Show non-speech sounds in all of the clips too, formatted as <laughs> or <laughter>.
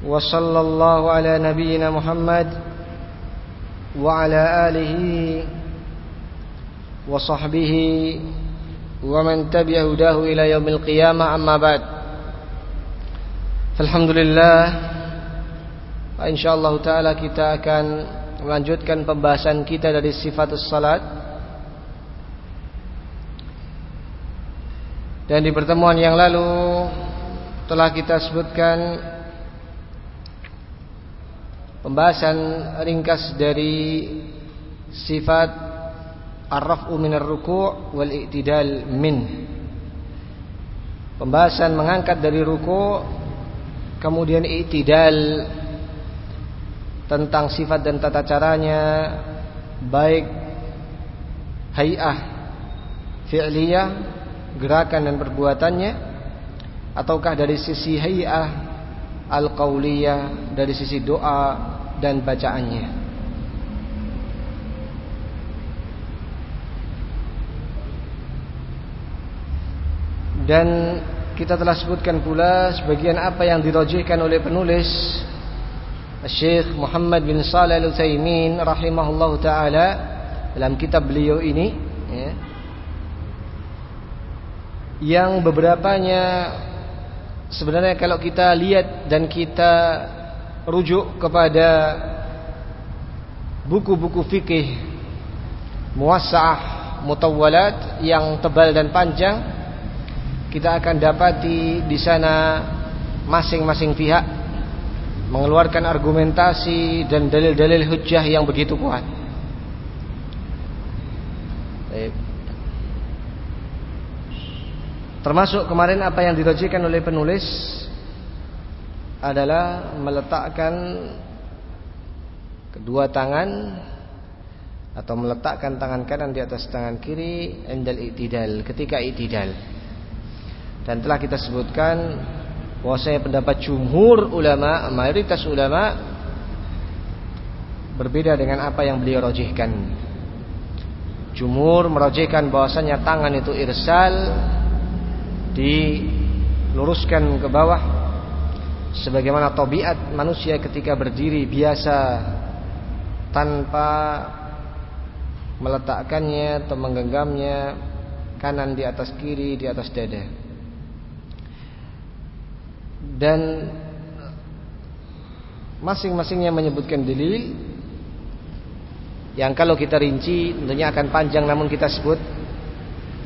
وصلى الله على نبينا محمد وعلى آله وصحبه ومن تبع هداه إلى يوم القيامة أما بعد فالحمد لله InsyaAllah ta'ala kita akan melanjutkan pembahasan kita dari sifat salat Dan di pertemuan yang lalu telah kita sebutkan pembahasan ringkas dari sifat ar-raf'u minar ruku' wal i'tidal min. Pembahasan mengangkat dari ruku' kemudian i'tidal tentang sifat dan tata caranya baik hay'ah fi'liyah gerakan dan perbuatannya ataukah dari sisi hay'ah al-qauliyah dari sisi doa dan bacaannya. Dan kita telah sebutkan pula sebagian apa yang dirojihkan oleh penulis Syekh Muhammad bin Salih Al-Utsaimin rahimahullah taala dalam kitab beliau ini ya, yang beberapanya sebenarnya kalau kita lihat dan kita rujuk kepada buku-buku fikih muwassa'ah mutawwalat yang tebal dan panjang. Kita akan dapati di sana masing-masing pihak mengeluarkan argumentasi dan dalil-dalil hujjah yang begitu kuat. Termasuk kemarin apa yang dirajikan oleh penulis adalah meletakkan kedua tangan atau meletakkan tangan kanan di atas tangan kiri endal itidal ketika itidal. Dan telah kita sebutkan bahwasanya pendapat jumhur ulama, mayoritas ulama berbeda dengan apa yang beliau rojihkan. Jumhur merojihkan bahwasanya tangan itu irsal diluruskan ke bawah sebagaimana tabiat manusia ketika berdiri biasa tanpa meletakkannya atau menggenggamnya kanan di atas kiri di atas dada. Dan masing-masingnya menyebutkan dalil yang kalau kita rinci tentunya akan panjang namun kita sebut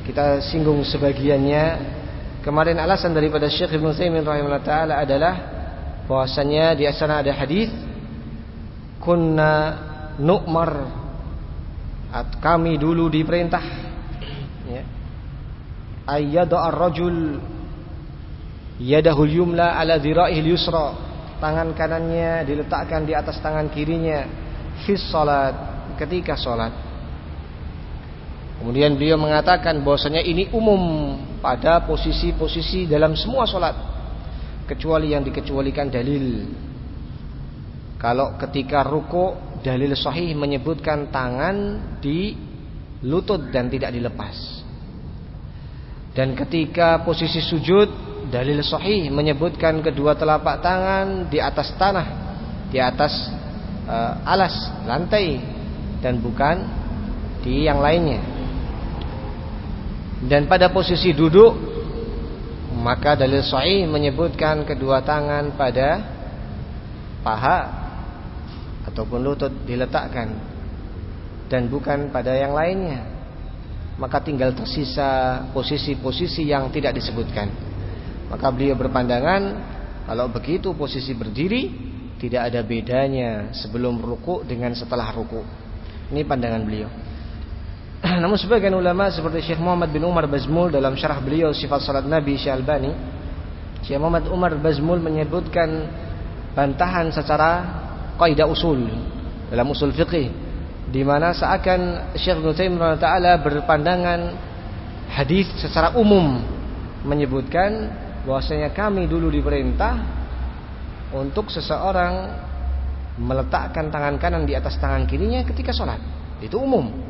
kita singgung sebagiannya. Kemarin alasan daripada Syekh Ibn Taimin rahimahullah taala adalah bahwasanya di sana ada hadis kunna nu'mar at kami dulu diperintah ya ayyada ar-rajul Yadahul yumla ala dhira'ihil yusra. Tangan kanannya diletakkan di atas tangan kirinya. Fis salat. Ketika salat. Kemudian beliau mengatakan bahwasanya ini umum pada posisi-posisi dalam semua salat. Kecuali yang dikecualikan dalil. Kalau ketika ruku dalil sahih menyebutkan tangan di lutut dan tidak dilepas. Dan ketika posisi sujud dalil sahih menyebutkan kedua telapak tangan di atas tanah, di atas uh, alas lantai dan bukan di yang lainnya. Dan pada posisi duduk maka dalil sahih menyebutkan kedua tangan pada paha ataupun lutut diletakkan dan bukan pada yang lainnya. Maka tinggal tersisa posisi-posisi yang tidak disebutkan. Maka beliau berpandangan kalau begitu posisi berdiri tidak ada bedanya sebelum ruku dengan setelah ruku. Ini pandangan beliau. <clears throat> Namun sebagian ulama seperti Syekh Muhammad bin Umar Bazmul dalam syarah beliau sifat salat Nabi Syekh Albani, Syekh Muhammad Umar Bazmul menyebutkan bantahan secara kaidah usul dalam usul fikih di mana seakan Syekh Ibnu taala berpandangan hadis secara umum menyebutkan bahwasanya kami dulu diperintah untuk seseorang meletakkan tangan kanan di atas tangan kirinya ketika sholat itu umum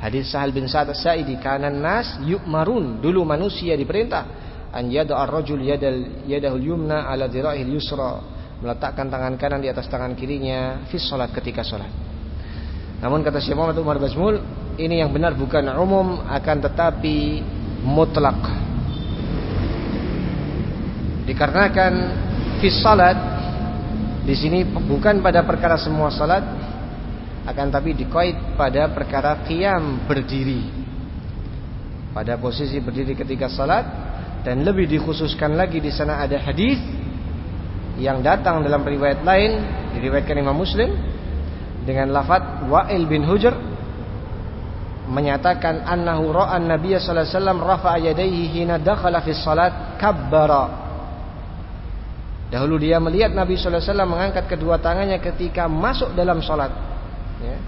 hadis Sahal bin Sa'ad As-Sa'idi kanan nas yu'marun dulu manusia diperintah an yada'a ar-rajul yadal yadahul yumna ala dhira'il yusra meletakkan tangan kanan di atas tangan kirinya fi sholat ketika sholat namun kata Syekh Muhammad Umar Basmul ini yang benar bukan umum akan tetapi mutlak. Dikarenakan fi salat di sini bukan pada perkara semua salat akan tapi dikoit pada perkara qiyam berdiri. Pada posisi berdiri ketika salat dan lebih dikhususkan lagi di sana ada hadis yang datang dalam riwayat lain diriwayatkan Imam Muslim dengan lafaz Wa'il bin Hujr menyatakan annahu ra'a an-nabiy sallallahu alaihi wasallam rafa'a yadayhi hina dakhala fi salat kabbara Dahulu dia melihat Nabi sallallahu alaihi wasallam mengangkat kedua tangannya ketika masuk dalam salat ya.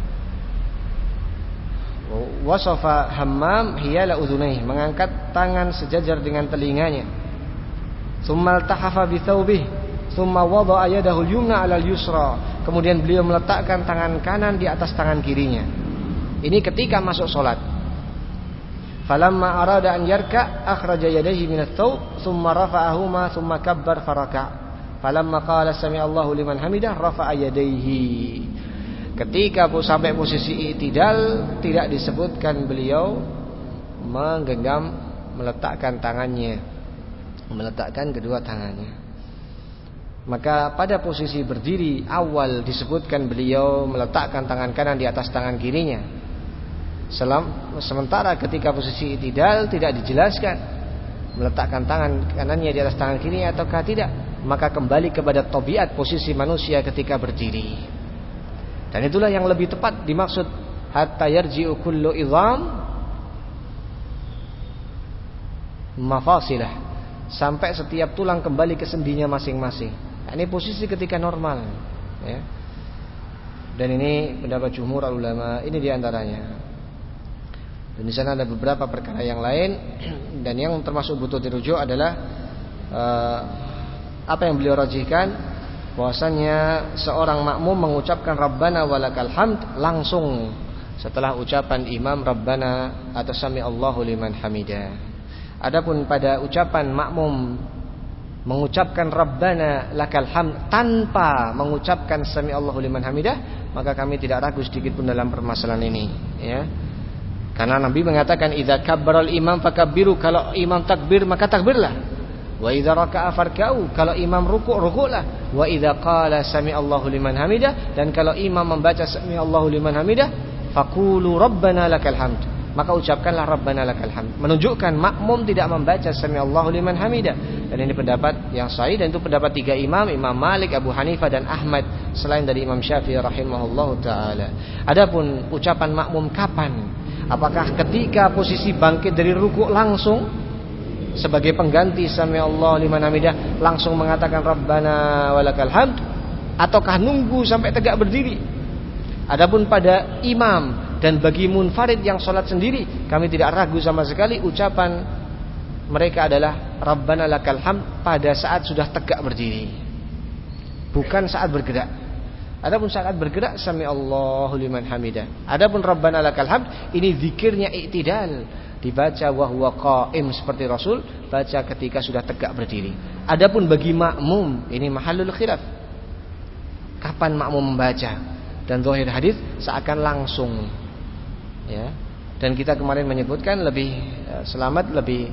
Wasafa hammam hiyala udhunayhi mengangkat tangan sejajar dengan telinganya. Tsumma tahafa bi thawbihi Thumma wada'a yadahu yumna 'alal yusra. Kemudian beliau meletakkan tangan kanan di atas tangan kirinya. Ini ketika masuk salat. Falamma arada an yarka akhraja yadayhi min ats-thawb thumma rafa'ahuma thumma kabbar faraka. Falamma qala sami Allahu liman hamidah rafa'a yadayhi. Ketika sampai posisi itidal tidak disebutkan beliau menggenggam meletakkan tangannya meletakkan kedua tangannya maka pada posisi berdiri awal disebutkan beliau meletakkan tangan kanan di atas tangan kirinya. Selam, sementara ketika posisi itidal tidak dijelaskan meletakkan tangan kanannya di atas tangan kirinya ataukah tidak, maka kembali kepada tobiat posisi manusia ketika berdiri. Dan itulah yang lebih tepat dimaksud hatta yarji'u kullu idham mafasilah sampai setiap tulang kembali ke sendinya masing-masing. Ini posisi ketika normal ya. Dan ini pendapat jumhur ulama, ini di antaranya. Dan di sana ada beberapa perkara yang lain dan yang termasuk butuh dirujuk adalah uh, apa yang beliau rajihkan bahwasanya seorang makmum mengucapkan Rabbana walakal hamd langsung setelah ucapan imam Rabbana atau sami Allahu liman hamidah. Adapun pada ucapan makmum mengucapkan Rabbana lakal hamd tanpa mengucapkan sami Allahu liman hamidah maka kami tidak ragu sedikit pun dalam permasalahan ini ya karena Nabi mengatakan idza kabbaral imam fakabbiru kalau imam takbir maka takbirlah wa idza raka'a farka'u kalau imam rukuk rukuklah wa idza qala sami Allahu liman hamidah dan kalau imam membaca sami Allahu liman hamidah faqulu rabbana lakal hamd maka ucapkanlah Rabbana lakal hamd. Menunjukkan makmum tidak membaca sami Allahu liman hamidah. Dan ini pendapat yang sahih dan itu pendapat tiga imam, Imam Malik, Abu Hanifah dan Ahmad selain dari Imam Syafi'i rahimahullahu taala. Adapun ucapan makmum kapan? Apakah ketika posisi bangkit dari rukuk langsung sebagai pengganti sami Allah liman hamidah langsung mengatakan Rabbana walakal hamd. Ataukah nunggu sampai tegak berdiri? Adapun pada imam dan bagi munfarid yang sholat sendiri Kami tidak ragu sama sekali Ucapan mereka adalah Rabbana lakal hamd pada saat sudah tegak berdiri. Bukan saat bergerak. Adapun saat bergerak Sami Allahu liman hamidah. Adapun Rabbana lakal hamd Ini zikirnya iktidal Dibaca wahwa qaim seperti Rasul Baca ketika sudah tegak berdiri. Adapun bagi makmum Ini mahalul khilaf. Kapan makmum membaca? Dan zahir hadis seakan langsung. Ya. Dan kita kemarin menyebutkan lebih eh, selamat lebih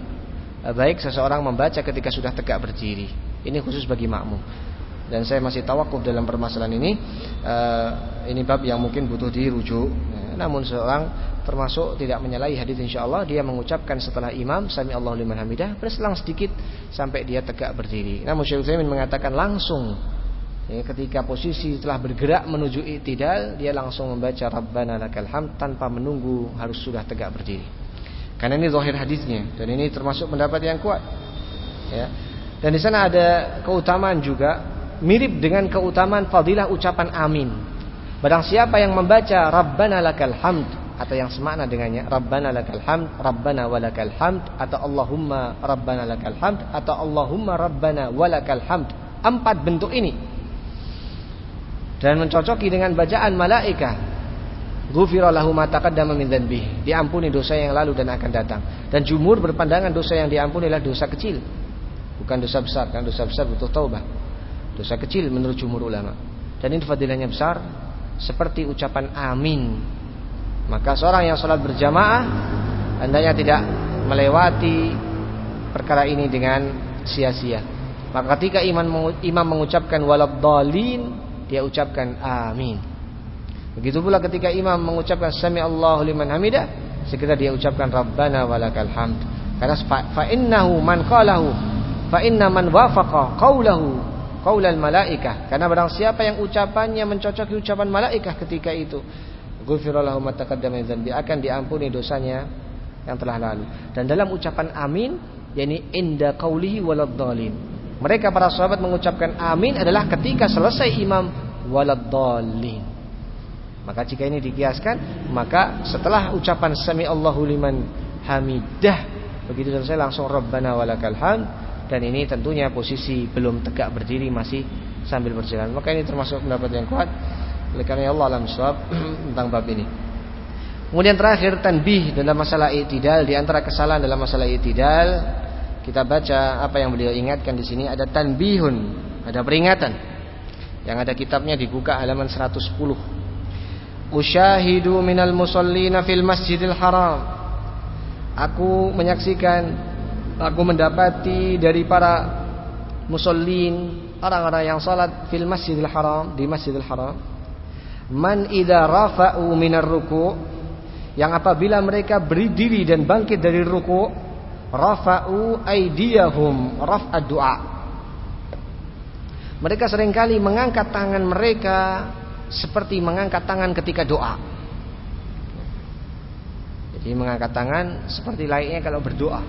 eh, baik seseorang membaca ketika sudah tegak berdiri. Ini khusus bagi makmum dan saya masih tawakuf dalam permasalahan ini uh, ini bab yang mungkin butuh dirujuk ya, namun seorang termasuk tidak menyalahi hadis insyaallah dia mengucapkan setelah imam sami Allah liman hamidah berselang sedikit sampai dia tegak berdiri namun Syekh Utsaimin mengatakan langsung Ya, ketika posisi telah bergerak menuju i'tidal, dia langsung membaca Rabbana lakal hamd tanpa menunggu harus sudah tegak berdiri. Karena ini zahir hadisnya dan ini termasuk pendapat yang kuat. Ya. Dan di sana ada keutamaan juga mirip dengan keutamaan fadilah ucapan amin. Barang siapa yang membaca Rabbana lakal hamd atau yang semakna dengannya Rabbana lakal hamd, Rabbana walakal hamd atau Allahumma Rabbana lakal hamd atau Allahumma Rabbana walakal hamd. Empat bentuk ini. Dan mencocoki dengan bacaan malaika ghufira lahu ma taqaddama min dzanbih diampuni dosa yang lalu dan akan datang. Dan jumhur berpandangan dosa yang diampuni adalah dosa kecil. Bukan dosa besar. Kan dosa besar butuh taubah dosa kecil menurut jumhur ulama dan ini fadilahnya besar seperti ucapan amin maka seorang yang sholat berjamaah hendaknya tidak melewati perkara ini dengan sia-sia maka ketika imam mengucapkan walad dalin dia ucapkan amin. Begitu pula ketika imam mengucapkan sami Allahu liman hamidah, segera dia ucapkan rabbana walakal hamd. Karena fa innahu man qalahu fa inna man wafaqa qaulahu qaulal malaikah. Karena barang siapa yang ucapannya mencocoki ucapan malaikah ketika itu, ghufira lahu ma taqaddama min akan diampuni dosanya yang telah lalu. Dan dalam ucapan amin yakni inda qaulihi walad mereka para sahabat mengucapkan amin adalah ketika selesai imam waladdallin. Maka jika ini dikiaskan, maka setelah ucapan sami Allahu liman hamidah, begitu selesai langsung rabbana walakal hamd dan ini tentunya posisi belum tegak berdiri masih sambil berjalan. Maka ini termasuk pendapat yang kuat oleh karena Allah alam suab <clears throat> tentang bab ini. Kemudian terakhir tanbih dalam masalah itidal di antara kesalahan dalam masalah itidal kita baca apa yang beliau ingatkan di sini ada tanbihun, ada peringatan. Yang ada kitabnya dibuka halaman 110. Usyahidu minal musallina fil Masjidil Haram. Aku menyaksikan aku mendapati dari para musallin orang-orang yang salat fil Masjidil Haram di Masjidil Haram man idza rafa'u minar ruku' yang apabila mereka berdiri dan bangkit dari ruku' rafa'u aydiyahum raf'ad du'a. Mereka sering kali mengangkat tangan mereka seperti mengangkat tangan ketika doa. Jadi mengangkat tangan seperti layaknya kalau berdoa.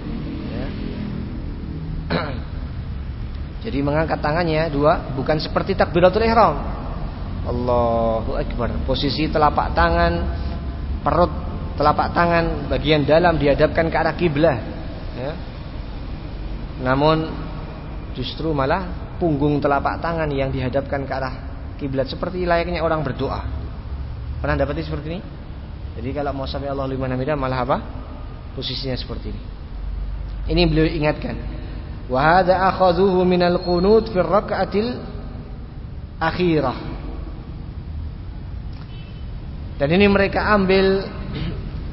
<clears throat> Jadi mengangkat tangannya dua bukan seperti takbiratul ihram. Allahu akbar. Posisi telapak tangan, perut telapak tangan bagian dalam dihadapkan ke arah kiblah ya. Namun justru malah punggung telapak tangan yang dihadapkan ke arah kiblat seperti layaknya orang berdoa. Pernah dapat seperti ini? Jadi kalau mau sampai Allah lima hamidah malah apa? Posisinya seperti ini. Ini beliau ingatkan. Wa hadza akhadhuhu minal qunut fi raka'atil akhirah. Dan ini mereka ambil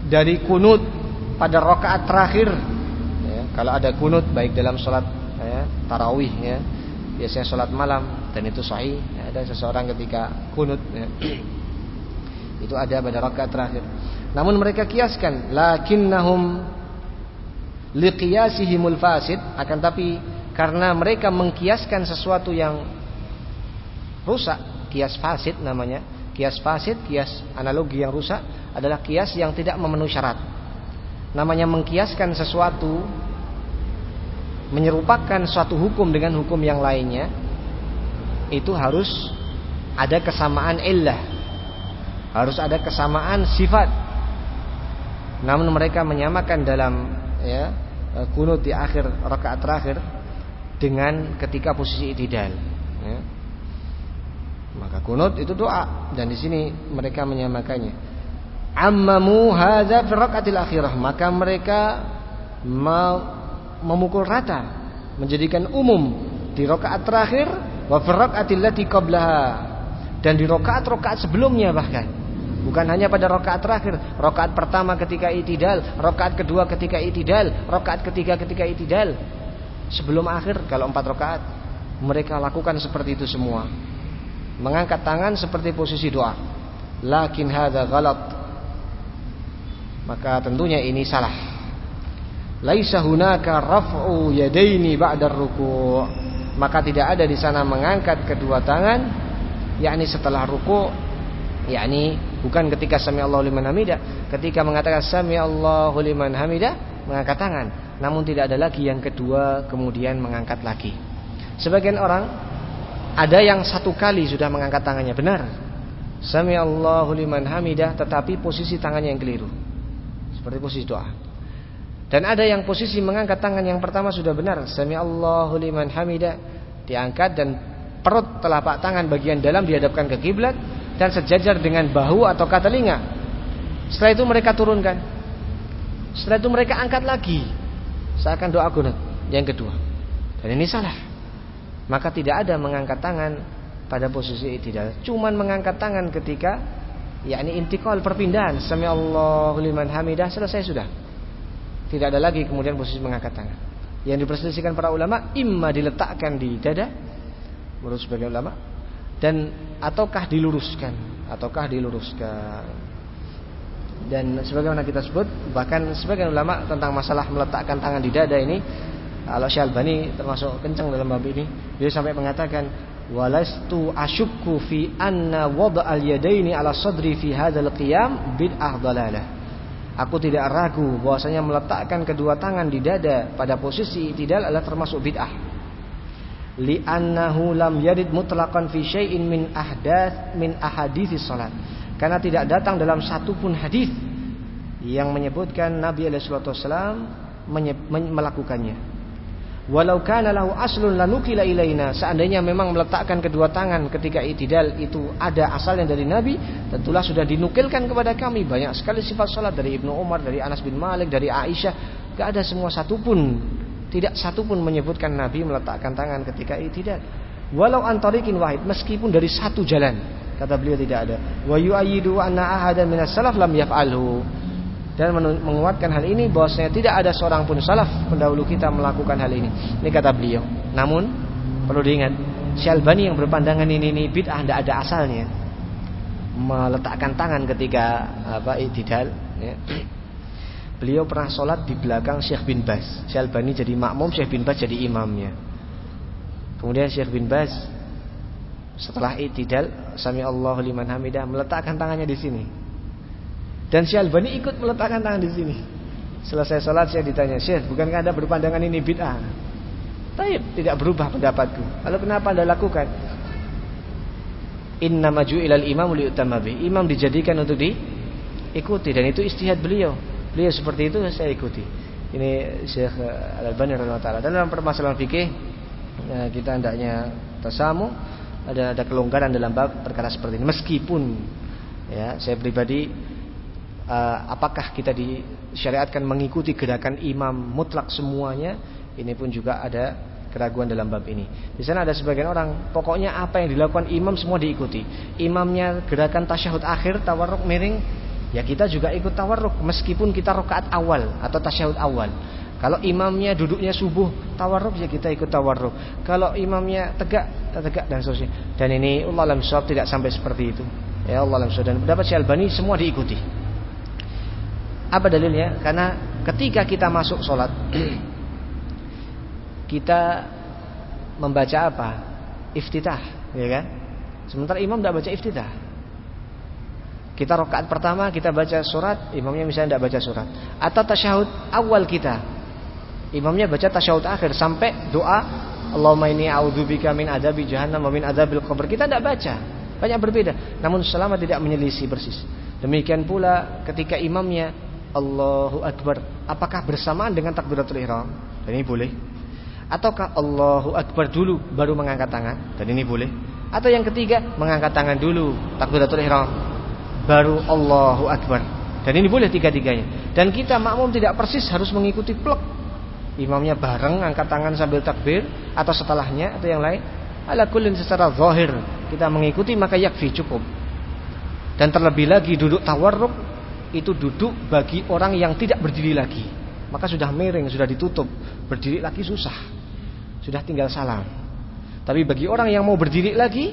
dari kunut pada rakaat terakhir kalau ada kunut baik dalam sholat ya, tarawih ya, biasanya sholat malam dan itu sahih. Ya, ada seseorang ketika kunut ya, <clears throat> itu ada pada rakaat terakhir. Namun mereka kiaskan, lakinnahum liqiyasihimul fasid akan tapi karena mereka mengkiaskan sesuatu yang rusak, kias fasid namanya. Kias fasid, kias analogi yang rusak adalah kias yang tidak memenuhi syarat. Namanya mengkiaskan sesuatu menyerupakan suatu hukum dengan hukum yang lainnya itu harus ada kesamaan illah harus ada kesamaan sifat namun mereka menyamakan dalam ya kunut di akhir rakaat terakhir dengan ketika posisi itidal ya. maka kunut itu doa dan di sini mereka menyamakannya ammamu hadza fi rakaatil akhirah maka mereka memukul rata, menjadikan umum di rokaat terakhir wa firraqatil lati qablaha dan di rokaat-rokaat sebelumnya bahkan bukan hanya pada rokaat terakhir rokaat pertama ketika itidal rokaat kedua ketika itidal rokaat ketiga ketika itidal. Sebelum akhir kalau empat rokaat mereka lakukan seperti itu semua. Mengangkat tangan seperti posisi doa. Lakin hadza ghalat maka tentunya ini salah. Laisa hunaka raf'u yadaini ba'da ruku' maka tidak ada di sana mengangkat kedua tangan yakni setelah ruku' yakni bukan ketika sami Allahu liman hamidah ketika mengatakan sami Allahu liman hamidah mengangkat tangan namun tidak ada lagi yang kedua kemudian mengangkat lagi sebagian orang ada yang satu kali sudah mengangkat tangannya benar. Sami Allahu liman hamidah tetapi posisi tangannya yang keliru. Seperti posisi doa. Dan ada yang posisi mengangkat tangan yang pertama sudah benar. Sami Allahu liman hamidah diangkat dan perut telapak tangan bagian dalam dihadapkan ke kiblat dan sejajar dengan bahu atau telinga. Setelah itu mereka turunkan. Setelah itu mereka angkat lagi. Seakan doa kunut yang kedua. Dan ini salah. Maka tidak ada mengangkat tangan pada posisi tidak. Cuman mengangkat tangan ketika yakni intikal perpindahan. Sami Allahu liman hamidah selesai sudah. Tidak ada lagi kemudian posisi mengangkat tangan. Yang diperselisihkan para ulama imma diletakkan di dada menurut sebagian ulama dan ataukah diluruskan? Ataukah diluruskan? Dan sebagaimana kita sebut bahkan sebagian ulama tentang masalah meletakkan tangan di dada ini kalau Syalbani termasuk kencang dalam bab ini dia sampai mengatakan walastu asyukku fi anna wada al yadaini ala sadri fi hadzal qiyam bid'ah dalalah Aku tidak ragu bahwasanya meletakkan kedua tangan di dada pada posisi tidak adalah termasuk bid'ah. Li'annahu lam yarid mutlaqan fi syai'in min ahdath min ahaditsis salat. Karena tidak datang dalam satu pun hadis yang menyebutkan Nabi alaihi wasallam melakukannya. Walau kana lahu aslun lanukila ilaina, seandainya memang meletakkan kedua tangan ketika itidal itu ada asalnya dari Nabi, tentulah sudah dinukilkan kepada kami banyak sekali sifat salat dari Ibnu Umar, dari Anas bin Malik, dari Aisyah, gak ada semua satupun tidak satupun menyebutkan Nabi meletakkan tangan ketika itidal. Walau antarikin wahid, meskipun dari satu jalan, kata beliau tidak ada. Wa yu'ayyidu anna ahadan minas salaf lam yaf'alhu dan menguatkan hal ini bahwasanya tidak ada seorang pun salaf pendahulu kita melakukan hal ini. Ini kata beliau. Namun perlu diingat, Syalbani yang berpandangan ini ini bid'ah tidak ada asalnya. Meletakkan tangan ketika apa itidal ya. Beliau pernah sholat di belakang Syekh bin Baz. Syalbani jadi makmum, Syekh bin Baz jadi imamnya. Kemudian Syekh bin Baz setelah itidal, sami Allahu liman hamidah meletakkan tangannya di sini. Dan Syalbani ikut meletakkan tangan di sini. Selesai sholat saya ditanya, Syekh, bukankah anda berpandangan ini bid'ah? Taib, tidak berubah pendapatku. Lalu kenapa anda lakukan? Inna maju ilal imam liutamabi. Imam dijadikan untuk diikuti dan itu istihad beliau. Beliau seperti itu saya ikuti. Ini Syekh Al-Albani radhiyallahu Dan dalam permasalahan fikih ya, kita hendaknya tasamu ada ada kelonggaran dalam bab perkara seperti ini meskipun ya saya pribadi uh, apakah kita disyariatkan mengikuti gerakan imam mutlak semuanya ini pun juga ada keraguan dalam bab ini. Di sana ada sebagian orang, pokoknya apa yang dilakukan imam semua diikuti. Imamnya gerakan tasyahud akhir, tawarruk miring, ya kita juga ikut tawarruk meskipun kita rakaat awal atau tasyahud awal. Kalau imamnya duduknya subuh tawarruk ya kita ikut tawarruk. Kalau imamnya tegak, tegak dan seterusnya. Dan ini Allah alam tidak sampai seperti itu. Ya Allah alam dan pendapat Syalbani semua diikuti. Apa dalilnya? Karena ketika kita masuk sholat <clears throat> Kita membaca apa? Iftitah ya kan? Sementara imam tidak baca iftitah Kita rokaat pertama kita baca surat Imamnya misalnya tidak baca surat. Atau tasyahud awal kita. Imamnya baca tasyahud akhir Sampai doa Allahumma ini a'udzubika min adabi jahannam wa min adabil qabr. Kita tidak baca. Banyak berbeda. Namun selama tidak menyelisih persis. Demikian pula ketika imamnya Allahu Akbar. Apakah bersamaan dengan takbiratul ihram? Dan ini boleh. Ataukah Allahu Akbar dulu baru mengangkat tangan? Dan ini boleh. Atau yang ketiga mengangkat tangan dulu Takbiratul ihram Baru Allahu Akbar Dan ini boleh tiga-tiganya Dan kita makmum tidak persis harus mengikuti plek Imamnya bareng angkat tangan sambil takbir Atau setelahnya atau yang lain Ala kullin secara zahir Kita mengikuti maka yakfi cukup Dan terlebih lagi duduk tawarruk itu duduk bagi orang yang tidak berdiri lagi. Maka sudah miring, sudah ditutup. Berdiri lagi susah. Sudah tinggal salam. Tapi bagi orang yang mau berdiri lagi,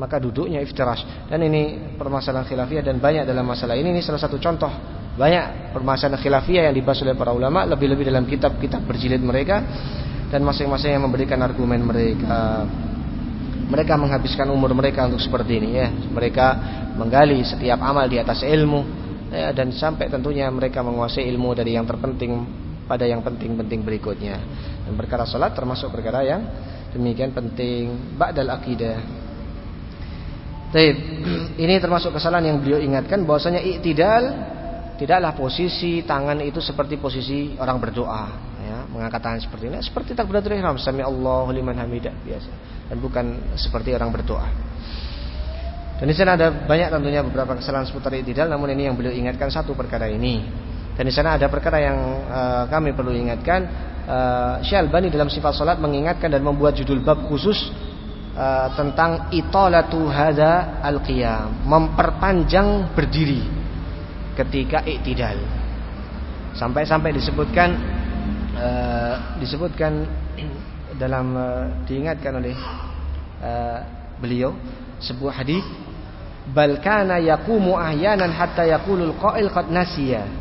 maka duduknya iftirash. Dan ini permasalahan khilafiyah dan banyak dalam masalah ini. Ini salah satu contoh banyak permasalahan khilafiyah yang dibahas oleh para ulama lebih-lebih dalam kitab-kitab berjilid mereka dan masing-masing yang memberikan argumen mereka mereka menghabiskan umur mereka untuk seperti ini ya. Mereka menggali setiap amal di atas ilmu ya, dan sampai tentunya mereka menguasai ilmu dari yang terpenting pada yang penting-penting berikutnya. Dan perkara salat termasuk perkara yang Demikian penting ba'dal akidah. Baik, ini termasuk kesalahan yang beliau ingatkan bahwasanya iktidal tidaklah posisi tangan itu seperti posisi orang berdoa ya, mengangkat tangan seperti ini. Seperti takbiratul ihram sami Allahu liman hamidah biasa. Dan bukan seperti orang berdoa. Dan di sana ada banyak tentunya beberapa kesalahan seputar iktidal namun ini yang beliau ingatkan satu perkara ini. Dan di sana ada perkara yang uh, kami perlu ingatkan. Uh, Syalbani dalam sifat salat mengingatkan dan membuat judul bab khusus uh, tentang italatu hadza al-qiyam, memperpanjang berdiri ketika iktidal. Sampai-sampai disebutkan uh, disebutkan <clears throat> dalam uh, diingatkan oleh uh, beliau sebuah hadis bal kana yaqumu ahyanan hatta yaqulul qail qad nasiya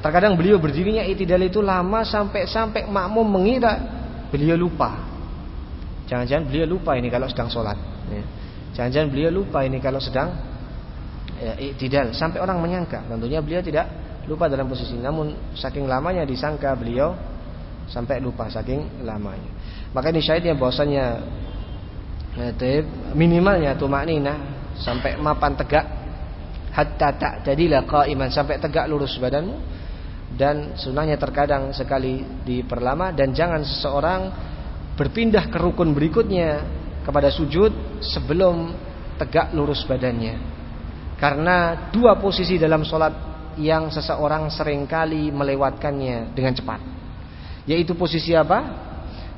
Terkadang beliau berdirinya itidal itu lama sampai-sampai makmum mengira beliau lupa. Jangan-jangan beliau lupa ini kalau sedang sholat. Ya. Jangan-jangan beliau lupa ini kalau sedang ya, itidal. Sampai orang menyangka. Tentunya beliau tidak lupa dalam posisi. Namun saking lamanya disangka beliau sampai lupa saking lamanya. Maka ini syahidnya bahwasanya ya, minimalnya tumak nina sampai mapan tegak hatta tak jadilah iman sampai tegak lurus badanmu dan sunnahnya terkadang sekali diperlama dan jangan seseorang berpindah ke rukun berikutnya kepada sujud sebelum tegak lurus badannya. Karena dua posisi dalam sholat yang seseorang sering kali melewatkannya dengan cepat. Yaitu posisi apa?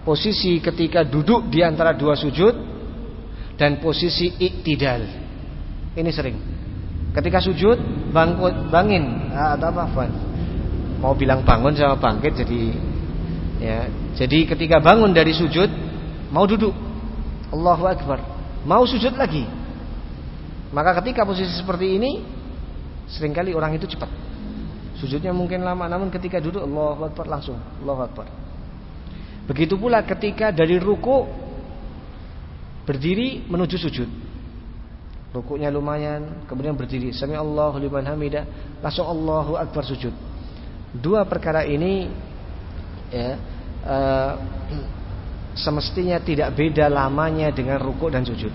posisi ketika duduk di antara dua sujud dan posisi iktidal. Ini sering. Ketika sujud bangkit bangin. Ah, atau apa mau bilang bangun sama bangkit jadi ya jadi ketika bangun dari sujud mau duduk. Allahu Akbar. Mau sujud lagi. Maka ketika posisi seperti ini sering kali orang itu cepat. Sujudnya mungkin lama namun ketika duduk Allahu Akbar langsung. Allahu Akbar. Begitu pula ketika dari ruku berdiri menuju sujud. Rukuknya lumayan kemudian berdiri. Sami Allahu liman hamidah. Langsung Allahu Akbar sujud. Dua perkara ini ya, uh, semestinya tidak beda lamanya dengan rukuk dan sujud.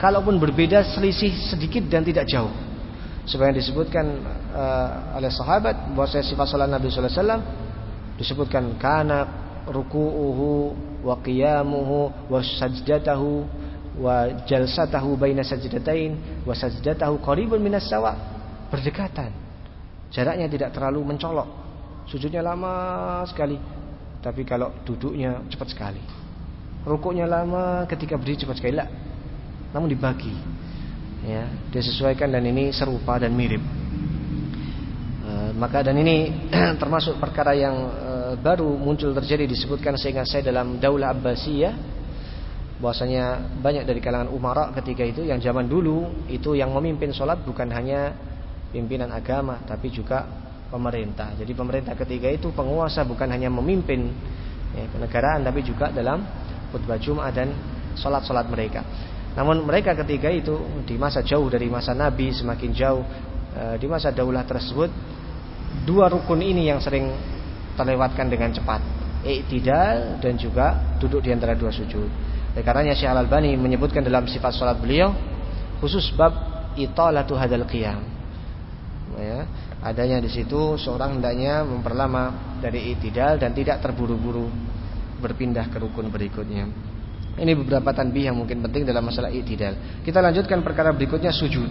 Kalaupun berbeda selisih sedikit dan tidak jauh. Sebenarnya disebutkan uh, oleh sahabat bahwa sifat salat Nabi sallallahu alaihi wasallam disebutkan kana ruku'uhu wa qiyamuhu wa sajdatahu wa jalsatahu baina sajdatain wa sajdatahu qaribun minas sawa berdekatan Jaraknya tidak terlalu mencolok. Sujudnya lama sekali. Tapi kalau duduknya cepat sekali. Rukuknya lama ketika berdiri cepat sekali. Lah. Namun dibagi. Ya, disesuaikan dan ini serupa dan mirip. E, maka dan ini <clears throat> termasuk perkara yang e, baru muncul terjadi disebutkan seingat saya dalam Daulah Abbasiyah bahwasanya banyak dari kalangan umara ketika itu yang zaman dulu itu yang memimpin sholat bukan hanya pimpinan agama tapi juga pemerintah. Jadi pemerintah ketiga itu penguasa bukan hanya memimpin ya, kenegaraan tapi juga dalam khutbah Jumat dan sholat-sholat mereka. Namun mereka ketiga itu di masa jauh dari masa Nabi semakin jauh e, di masa daulah tersebut dua rukun ini yang sering terlewatkan dengan cepat, iktidal dan juga duduk di antara dua sujud. Oleh karenanya Syekh Al-Albani menyebutkan dalam sifat sholat beliau khusus bab italatu hadal qiyam ya adanya di situ seorang hendaknya memperlama dari itidal dan tidak terburu-buru berpindah ke rukun berikutnya. Ini beberapa tanbih yang mungkin penting dalam masalah itidal. Kita lanjutkan perkara berikutnya sujud.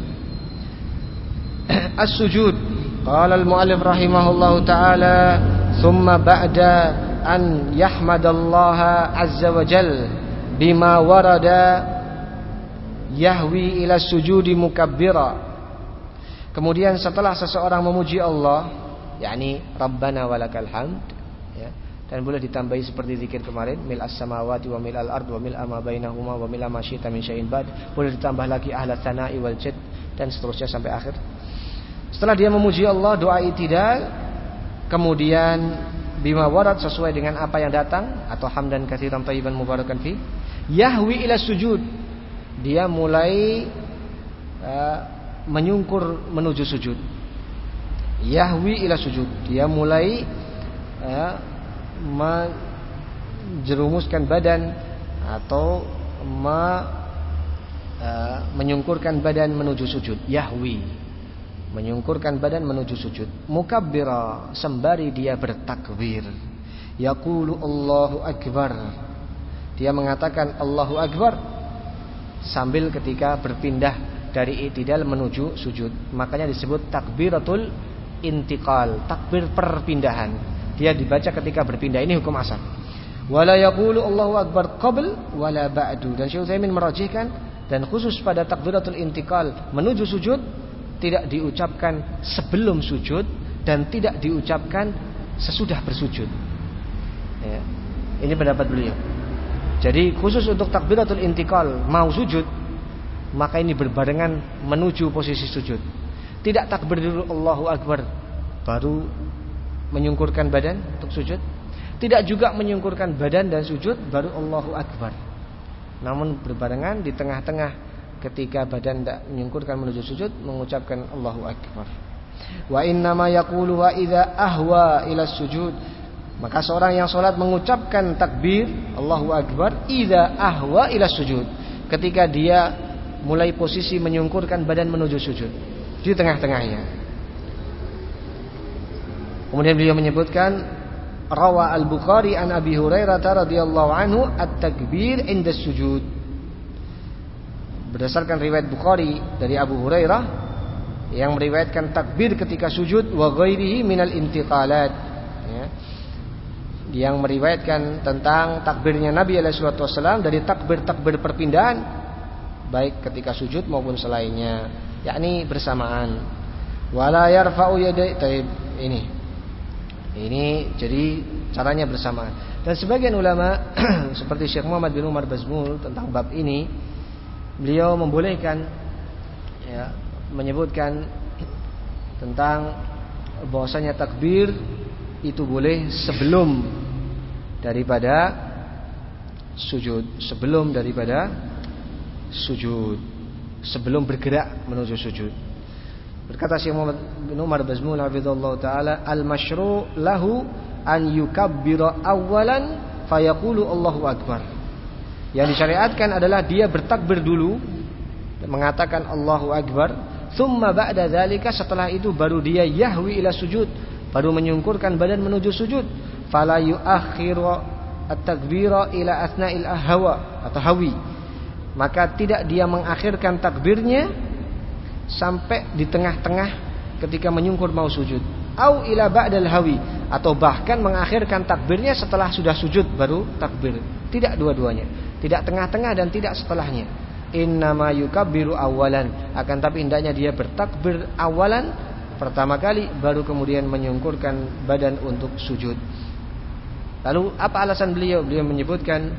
<clears throat> As-sujud. Qala al-muallif rahimahullahu taala thumma ba'da an yahmadallaha azza wa jal bima warada yahwi ila sujudi mukabbira Kemudian setelah seseorang memuji Allah, yakni Rabbana walakal hamd, ya, dan boleh ditambahi seperti zikir kemarin, mil as-samawati wa mil al-ard wa mil ma bainahuma wa mil ma syi'ta min syai'in ba'd. Boleh ditambah lagi ahla tsana'i wal jid dan seterusnya sampai akhir. Setelah dia memuji Allah, doa itidal, kemudian bima warad sesuai dengan apa yang datang atau hamdan katsiran thayyiban mubarakan fi, yahwi ila sujud. Dia mulai uh, menyungkur menuju sujud. Yahwi ila sujud. Dia mulai ya, menjerumuskan badan atau me, uh, menyungkurkan badan menuju sujud. Yahwi. Menyungkurkan badan menuju sujud. Mukabbira. Sembari dia bertakbir. Yaqulu Allahu akbar. Dia mengatakan Allahu akbar. Sambil ketika berpindah dari itidal menuju sujud makanya disebut takbiratul intiqal takbir perpindahan dia dibaca ketika berpindah ini hukum asal wala yaqulu Allahu akbar qabl wala ba'du dan Syekh Utsaimin merajihkan dan khusus pada takbiratul intikal menuju sujud tidak diucapkan sebelum sujud dan tidak diucapkan sesudah bersujud. Ya. Ini pendapat beliau. Jadi khusus untuk takbiratul intikal mau sujud maka ini berbarengan menuju posisi sujud. Tidak takbir dulu Allahu akbar baru menyungkurkan badan untuk sujud tidak juga menyungkurkan badan dan sujud baru Allahu Akbar. Namun berbarengan di tengah-tengah ketika badan tidak menyungkurkan menuju sujud mengucapkan Allahu Akbar. Wa inna ma yaqulu wa idza ahwa ila sujud. Maka seorang yang sholat mengucapkan takbir Allahu Akbar idza ahwa ila sujud. Ketika dia mulai posisi menyungkurkan badan menuju sujud di tengah-tengahnya. Kemudian beliau menyebutkan rawa al-Bukhari an Abi Hurairah radhiyallahu anhu at-takbir inda sujud. Berdasarkan riwayat Bukhari dari Abu Hurairah yang meriwayatkan takbir ketika sujud wa ghairihi minal intiqalat ya. Yang meriwayatkan tentang takbirnya Nabi alaihi wasallam dari takbir-takbir perpindahan baik ketika sujud maupun selainnya yakni bersamaan wala yarfa'u yadayhi ini ini jadi caranya bersamaan. Dan sebagian ulama <clears throat> seperti Syekh Muhammad bin Umar Bazmul tentang bab ini, beliau membolehkan ya, menyebutkan tentang bahwasanya takbir itu boleh sebelum daripada sujud, sebelum daripada sujud, sebelum bergerak menuju sujud. Berkata Syekh Muhammad bin Umar Bazmul hafizallahu taala, "Al-masyru' lahu an yukabbira awwalan fayaqulu Allahu akbar." Yang disyariatkan adalah dia bertakbir dulu mengatakan Allahu akbar, thumma ba'da dzalika setelah itu baru dia yahwi ila sujud, baru menyungkurkan badan menuju sujud. Fala yuakhiru at-takbira ila asna'il ahwa atau hawi. Maka tidak dia mengakhirkan takbirnya sampai di tengah-tengah ketika menyungkur mau sujud. Au ila ba'dal hawi. Atau bahkan mengakhirkan takbirnya setelah sudah sujud baru takbir. Tidak dua-duanya. Tidak tengah-tengah dan tidak setelahnya. Innama yukabbiru awalan akan tapi hendaknya dia bertakbir awalan pertama kali baru kemudian menyungkurkan badan untuk sujud. Lalu apa alasan beliau? Beliau menyebutkan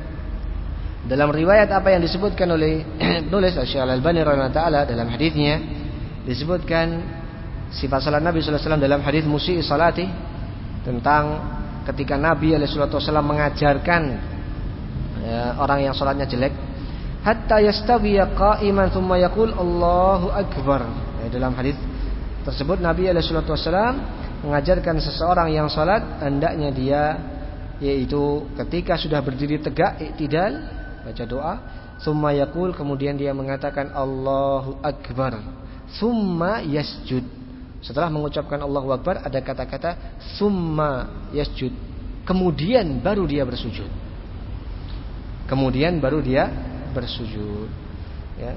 dalam riwayat apa yang disebutkan oleh <clears throat> nulis Syekh Al-Albani radhiyallahu dalam hadisnya disebutkan sifat salat Nabi sallallahu alaihi wasallam dalam hadis musi salati tentang ketika Nabi alaihi wasallam mengajarkan ya, orang yang salatnya jelek hatta yastawiya qa'iman thumma yaqul Allahu akbar. Ya, dalam hadis tersebut Nabi alaihi wasallam mengajarkan seseorang yang salat hendaknya dia yaitu ketika sudah berdiri tegak iktidal baca doa thumma yaqul kemudian dia mengatakan Allahu akbar summa yasjud. Setelah mengucapkan Allahu Akbar ada kata-kata summa yasjud. Kemudian baru dia bersujud. Kemudian baru dia bersujud. Ya.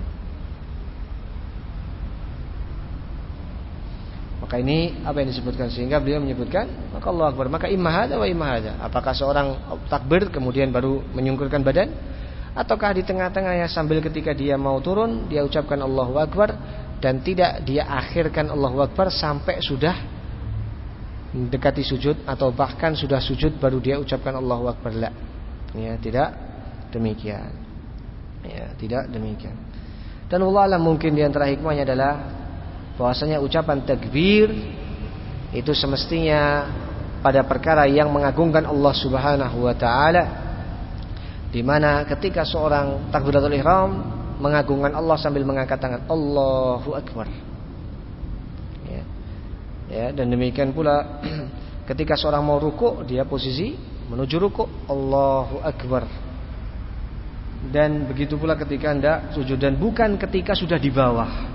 Maka ini apa yang disebutkan sehingga beliau menyebutkan maka Allah Akbar maka imma wa imma Apakah seorang takbir kemudian baru menyungkurkan badan ataukah di tengah-tengahnya sambil ketika dia mau turun dia ucapkan Allahu Akbar dan tidak dia akhirkan Allahu Akbar sampai sudah mendekati sujud atau bahkan sudah sujud baru dia ucapkan Allahu Akbar la. Ya, tidak demikian. Ya, tidak demikian. Dan Allah alam mungkin di antara hikmahnya adalah bahwasanya ucapan takbir itu semestinya pada perkara yang mengagungkan Allah Subhanahu wa taala di mana ketika seorang takbiratul ihram mengagungkan Allah sambil mengangkat tangan Allahu Akbar ya. ya dan demikian pula <clears throat> ketika seorang mau ruku dia posisi Menuju ruku Allahu Akbar. Dan begitu pula ketika hendak sujud dan bukan ketika sudah di bawah.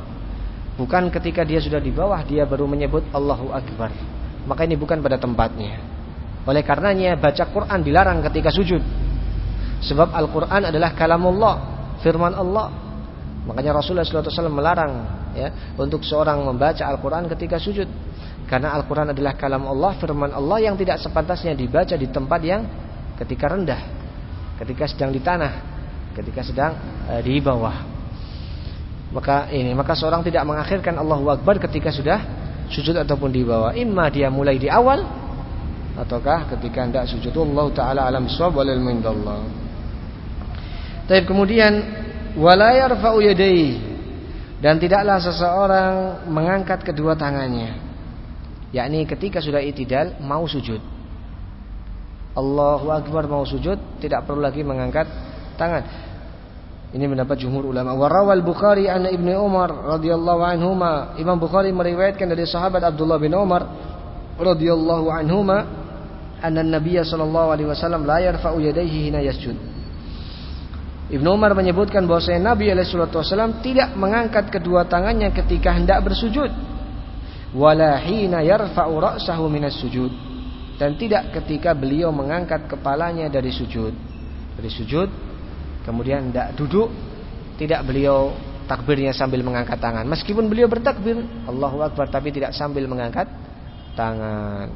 Bukan ketika dia sudah di bawah dia baru menyebut Allahu Akbar. Maka ini bukan pada tempatnya. Oleh karenanya baca Quran dilarang ketika sujud. Sebab Al-Quran adalah kalamullah, firman Allah. Makanya Rasulullah SAW melarang ya untuk seorang membaca Al-Quran ketika sujud. Karena Al-Quran adalah kalam Allah, firman Allah yang tidak sepantasnya dibaca di tempat yang ketika rendah, ketika sedang di tanah, ketika sedang e, di bawah. Maka ini, maka seorang tidak mengakhirkan Allahu Akbar ketika sudah sujud ataupun di bawah. Imma dia mulai di awal ataukah ketika hendak sujud Allah taala alam shawab wal ilmu Tapi kemudian wala yarfa'u yadayhi. Dan tidaklah seseorang mengangkat kedua tangannya. Yakni ketika sudah itidal mau sujud. Allahu Akbar mau sujud tidak perlu lagi mengangkat tangan. Ini mendapat jumhur ulama. Warawal Bukhari an Ibnu Umar radhiyallahu anhuma. Imam Bukhari meriwayatkan dari sahabat Abdullah bin Umar radhiyallahu anhuma anna Nabi sallallahu alaihi wasallam la yarfa'u yadayhi hina yasjud Ibnu Umar menyebutkan bahwa Nabi wasallam tidak mengangkat kedua tangannya ketika hendak bersujud. Wala hina yarfa'u ra'sahu minas sujud. Dan tidak ketika beliau mengangkat kepalanya dari sujud. Dari sujud kemudian tidak duduk tidak beliau takbirnya sambil mengangkat tangan. Meskipun beliau bertakbir Allahu Akbar tapi tidak sambil mengangkat tangan.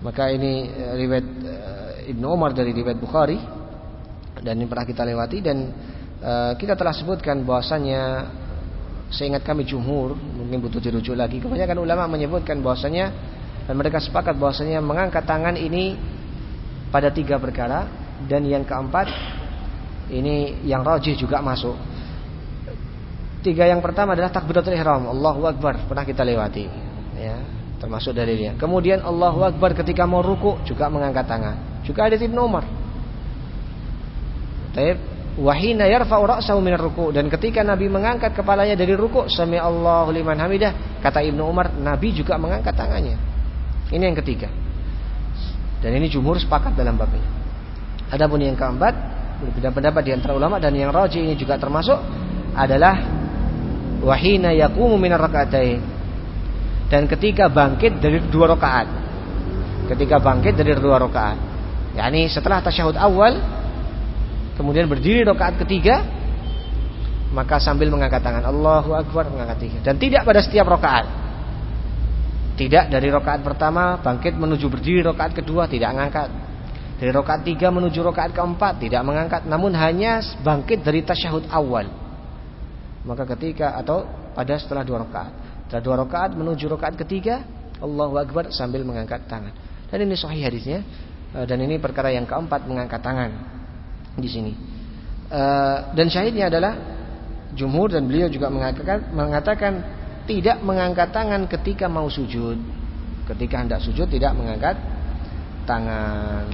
Maka ini riwayat eh, Ibnu Umar dari riwayat Bukhari dan ini pernah kita lewati dan uh, kita telah sebutkan bahwasanya Seingat kami jumhur mungkin butuh dirujuk lagi. Kebanyakan ulama menyebutkan bahwasanya dan mereka sepakat bahwasanya mengangkat tangan ini pada tiga perkara dan yang keempat ini yang rajih juga masuk. Tiga yang pertama adalah takbiratul ihram, Allahu akbar, pernah kita lewati ya, termasuk dari dia. Kemudian Allahu akbar ketika mau ruku juga mengangkat tangan. Juga ada Ibnu Umar. Taib wahina yarfa'u ra'sahu minar ruku. Dan ketika Nabi mengangkat kepalanya dari ruku sami Allahu liman hamidah kata Ibnu Umar Nabi juga mengangkat tangannya. Ini yang ketiga. Dan ini jumhur sepakat dalam bab ini. Adapun yang keempat berbeda pendapat di antara ulama dan yang rajih ini juga termasuk adalah wahina yaqumu minar raka'atain dan ketika bangkit dari dua rakaat. Ketika bangkit dari dua rakaat. Yakni setelah tasyahud awal kemudian berdiri rakaat ketiga maka sambil mengangkat tangan Allahu Akbar mengangkat tiga. Dan tidak pada setiap rakaat. Tidak dari rakaat pertama bangkit menuju berdiri rakaat kedua tidak mengangkat. Dari rakaat tiga menuju rakaat keempat tidak mengangkat. Namun hanya bangkit dari tasyahud awal. Maka ketika atau pada setelah dua rakaat. Setelah dua rakaat menuju rakaat ketiga Allahu Akbar sambil mengangkat tangan. Dan ini sahih hadisnya. Dan ini perkara yang keempat mengangkat tangan di sini. Uh, dan syahidnya adalah jumhur dan beliau juga mengatakan mengatakan tidak mengangkat tangan ketika mau sujud. Ketika hendak sujud tidak mengangkat tangan.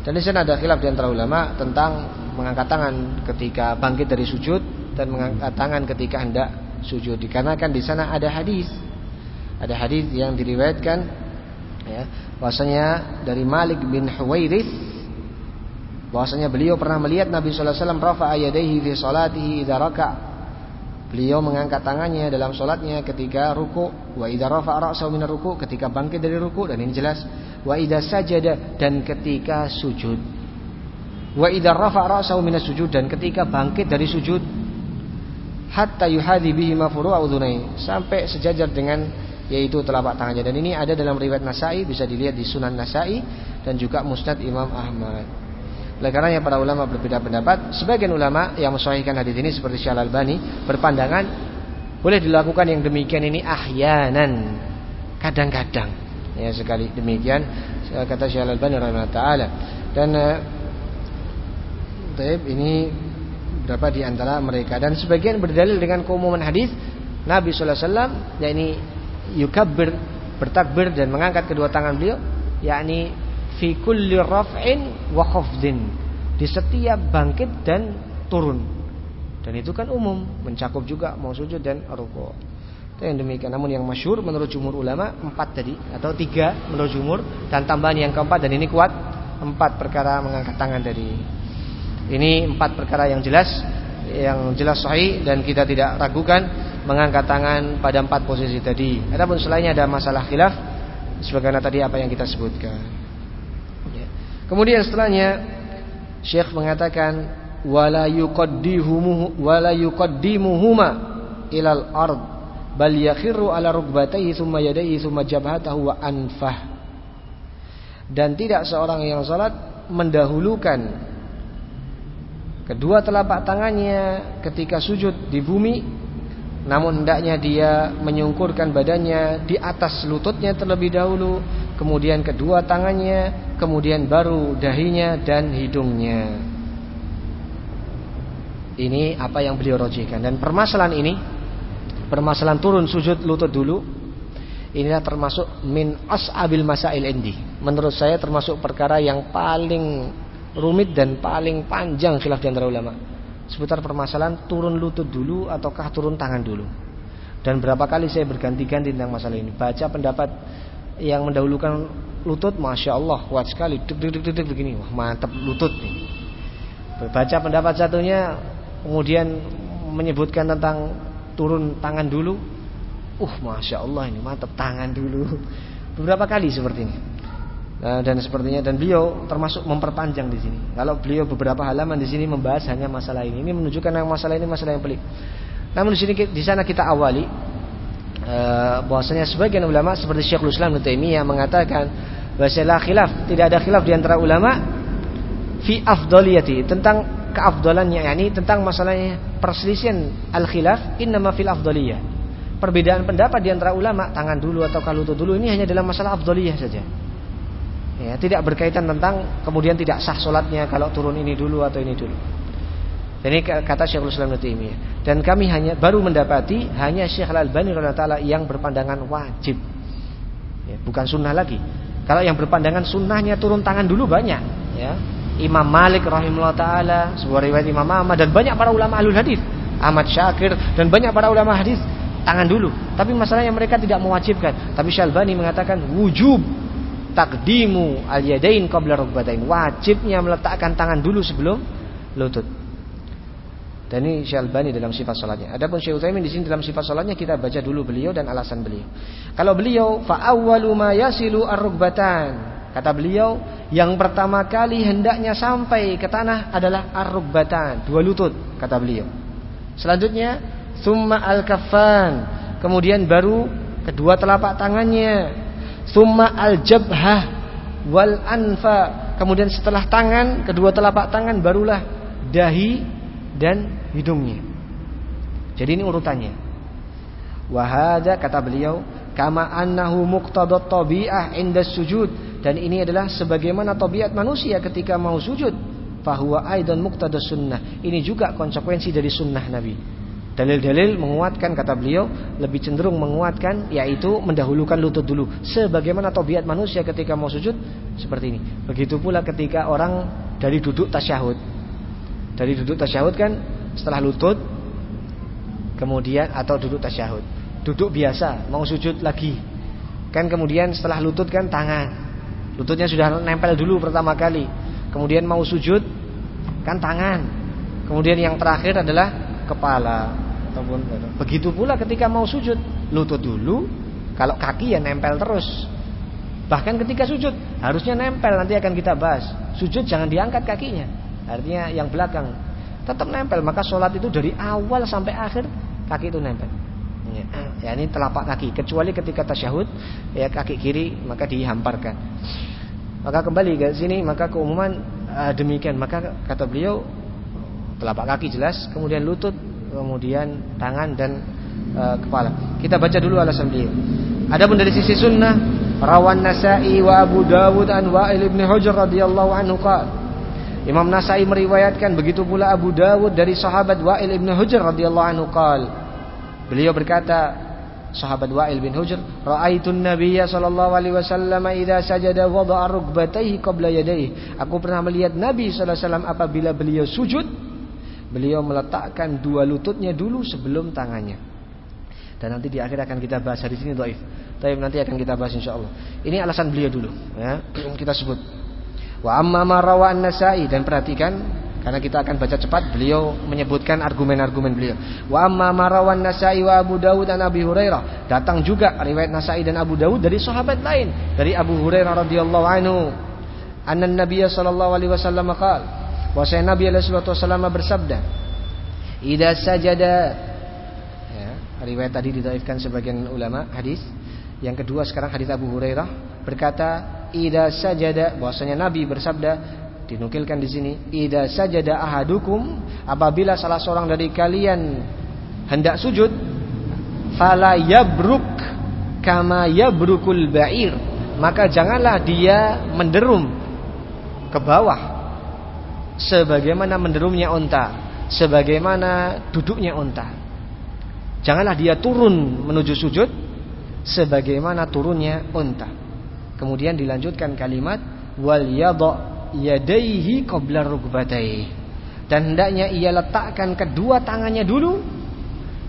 Dan di sana ada khilaf di antara ulama tentang mengangkat tangan ketika bangkit dari sujud dan mengangkat tangan ketika hendak sujud. Dikarenakan di sana ada hadis. Ada hadis yang diriwayatkan ya, bahwasanya dari Malik bin Huwairith bahwasanya beliau pernah melihat Nabi sallallahu alaihi wasallam rafa'a fi beliau mengangkat tangannya dalam salatnya ketika ruku wa idza rafa'a ra'sahu min ruku ketika bangkit dari ruku dan ini jelas wa idza sajada dan ketika sujud. Wa idza rafa'a ra'sahu min sujud dan ketika bangkit dari sujud. Hatta yuhadhi bihi ma sampai sejajar dengan yaitu telapak tangannya. Dan ini ada dalam riwayat Nasai bisa dilihat di Sunan Nasai dan juga Musnad Imam Ahmad oleh karenanya para ulama berbeda pendapat. Sebagian ulama yang mensahihkan hadis ini seperti Syal Albani berpandangan boleh dilakukan yang demikian ini ahyanan, kadang-kadang. Ya sekali demikian kata Syal Albani taala. Dan uh, ini berapa di antara mereka dan sebagian berdalil dengan keumuman hadis Nabi sallallahu alaihi wasallam yakni yukabbir bertakbir dan mengangkat kedua tangan beliau yakni fi kulli raf'in wa khafdin. Di setiap bangkit dan turun. Dan itu kan umum mencakup juga mau sujud dan rukuk itu yang demikian. Namun yang masyur menurut jumhur ulama empat tadi atau tiga menurut jumhur dan tambahan yang keempat dan ini kuat empat perkara mengangkat tangan dari ini empat perkara yang jelas yang jelas sahih dan kita tidak ragukan mengangkat tangan pada empat posisi tadi. Adapun selainnya ada masalah khilaf sebagaimana tadi apa yang kita sebutkan. Kemudian setelahnya Syekh mengatakan wala yuqaddimuhu wala yuqaddimuhuma ilal ard bal yakhiru ala rukbatayhi wa anfah. Dan tidak seorang yang salat mendahulukan kedua telapak tangannya ketika sujud di bumi namun hendaknya dia menyungkurkan badannya di atas lututnya terlebih dahulu kemudian kedua tangannya kemudian baru dahinya dan hidungnya ini apa yang beliau rojikan dan permasalahan ini permasalahan turun sujud lutut dulu inilah termasuk min as'abil masail indi menurut saya termasuk perkara yang paling rumit dan paling panjang khilaf di antara ulama seputar permasalahan turun lutut dulu ataukah turun tangan dulu. Dan berapa kali saya berganti-ganti tentang masalah ini. Baca pendapat yang mendahulukan lutut, masya Allah kuat sekali, deg deg begini, wah mantap lutut. Baca pendapat satunya, kemudian menyebutkan tentang turun tangan dulu, uh masya Allah ini mantap tangan dulu. <laughs> Beberapa kali seperti ini. Nah, dan sepertinya dan beliau termasuk memperpanjang di sini. Kalau beliau beberapa halaman di sini membahas hanya masalah ini, ini menunjukkan yang masalah ini masalah yang pelik. Namun di sini di sana kita awali bahwasanya sebagian ulama seperti Syekhul Islam Ibnu Taimiyah mengatakan bahwa khilaf, tidak ada khilaf di antara ulama fi afdaliyati tentang keafdalannya yakni tentang masalahnya perselisihan al khilaf innama fil afdaliyah. Perbedaan pendapat di antara ulama tangan dulu atau kalutut dulu ini hanya dalam masalah afdaliyah saja ya, tidak berkaitan tentang kemudian tidak sah sholatnya kalau turun ini dulu atau ini dulu. Ini kata Syekhul Islam Taimiyah. Dan kami hanya baru mendapati hanya Syekh Al-Albani taala yang berpandangan wajib. Ya, bukan sunnah lagi. Kalau yang berpandangan sunnahnya turun tangan dulu banyak, ya. Imam Malik rahimahullah taala, sebuah riwayat Imam Ahmad dan banyak para ulama alul hadis, Ahmad Syakir dan banyak para ulama hadis tangan dulu. Tapi masalahnya mereka tidak mewajibkan. Tapi Syalbani mengatakan wujub takdimu al yadain qabla rukbatain wajibnya meletakkan tangan dulu sebelum lutut dan ini Syalbani dalam sifat salatnya. Adapun Syekh Utsaimin di sini dalam sifat salatnya kita baca dulu beliau dan alasan beliau. Kalau beliau fa awwalu ma yasilu ar-rukbatan. Kata beliau, yang pertama kali hendaknya sampai ke tanah adalah ar-rukbatan, dua lutut, kata beliau. Selanjutnya, summa al-kaffan. Kemudian baru kedua telapak tangannya, Summa al-jabhah wal anfa. Kemudian setelah tangan, kedua telapak tangan barulah dahi dan hidungnya. Jadi ini urutannya. Wahada kata beliau, kama annahu muqtadat tabi'ah inda sujud dan ini adalah sebagaimana tabiat manusia ketika mau sujud. Fahuwa aidan muqtadas sunnah. Ini juga konsekuensi dari sunnah Nabi. Dalil-dalil menguatkan kata beliau lebih cenderung menguatkan yaitu mendahulukan lutut dulu sebagaimana tabiat manusia ketika mau sujud seperti ini. Begitu pula ketika orang dari duduk tasyahud. Dari duduk tasyahud kan setelah lutut kemudian atau duduk tasyahud. Duduk biasa mau sujud lagi. Kan kemudian setelah lutut kan tangan. Lututnya sudah nempel dulu pertama kali. Kemudian mau sujud kan tangan. Kemudian yang terakhir adalah kepala ataupun begitu pula ketika mau sujud lutut dulu kalau kaki ya nempel terus bahkan ketika sujud harusnya nempel nanti akan kita bahas sujud jangan diangkat kakinya artinya yang belakang tetap nempel maka sholat itu dari awal sampai akhir kaki itu nempel. Ya, ya ini telapak kaki kecuali ketika tasyahud ya kaki kiri maka dihamparkan. Maka kembali ke sini maka keumuman uh, demikian. Maka kata beliau telapak kaki jelas kemudian lutut kemudian tangan dan e, kepala. Kita baca dulu alasan beliau. Adapun dari sisi sunnah, rawan Nasai wa Abu Dawud an Wa'il ibn Hujr radhiyallahu anhu qala Imam Nasai meriwayatkan begitu pula Abu Dawud dari sahabat Wa'il ibn Hujr radhiyallahu anhu qala Beliau berkata sahabat Wa'il bin Hujr ra'aitun nabiyya sallallahu alaihi wasallam idza sajada wada'a rukbatayhi qabla yadayhi aku pernah melihat Nabi sallallahu alaihi wasallam apabila beliau sujud Beliau meletakkan dua lututnya dulu sebelum tangannya. Dan nanti di akhir akan kita bahas hari sini doif. Tapi nanti akan kita bahas insya Allah. Ini alasan beliau dulu. Ya, <clears throat> kita sebut. Wa amma ma rawa An-Nasa'i dan perhatikan karena kita akan baca cepat beliau menyebutkan argumen-argumen beliau. Wa amma ma rawa An-Nasa'i wa Abu Dawud dan Abi Hurairah. Datang juga riwayat Nasa'i dan Abu Dawud dari sahabat lain, dari Abu Hurairah radhiyallahu anhu. Anna Nabiy sallallahu alaihi wasallam qala, wa Nabi alaihi wasallam bersabda, "Idza sajada" ya, riwayat tadi didhaifkan sebagian ulama hadis. Yang kedua sekarang hadis Abu Hurairah berkata, ida sajada bahwasanya Nabi bersabda dinukilkan di sini ida sajada ahadukum apabila salah seorang dari kalian hendak sujud fala yabruk kama yabrukul ba'ir maka janganlah dia menderum ke bawah sebagaimana menderumnya unta sebagaimana duduknya unta. Janganlah dia turun menuju sujud sebagaimana turunnya unta Kemudian dilanjutkan kalimat wal yadha yadaihi qabla rukbatayhi. Dan hendaknya ia letakkan kedua tangannya dulu